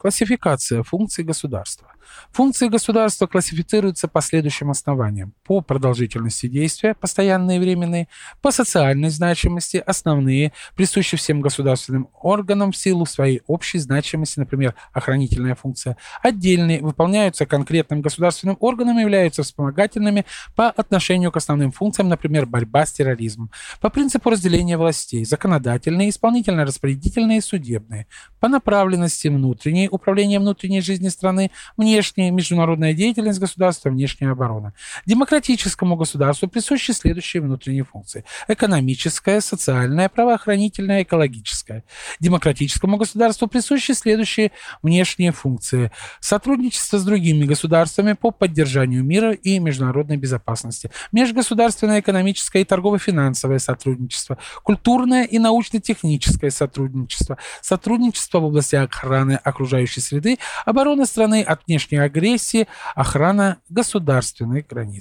Классификация функций государства. Функции государства классифицируются по следующим основаниям. По продолжительности действия, постоянные и временные, по социальной значимости, основные, присущие всем государственным органам в силу своей общей значимости, например, охранительная функция, отдельные, выполняются конкретным государственным органом и являются вспомогательными по отношению к основным функциям, например, борьба с терроризмом, по принципу разделения властей, законодательные, исполнительно-распорядительные судебные, по направленности внутренней, управление внутренней жизни страны, внешняя международная деятельность государства, внешняя оборона. Демократическому государству присущи следующие внутренние функции. Экономическая, социальная, правоохранительная, экологическая. Демократическому государству присущи следующие внешние функции. Сотрудничество с другими государствами по поддержанию мира и международной безопасности. Межгосударственное экономическое и торгово-финансовое сотрудничество. Культурное и научно-техническое сотрудничество. Сотрудничество в области охраны окружающей среды, обороны страны от внешней агрессии, охрана государственной границы.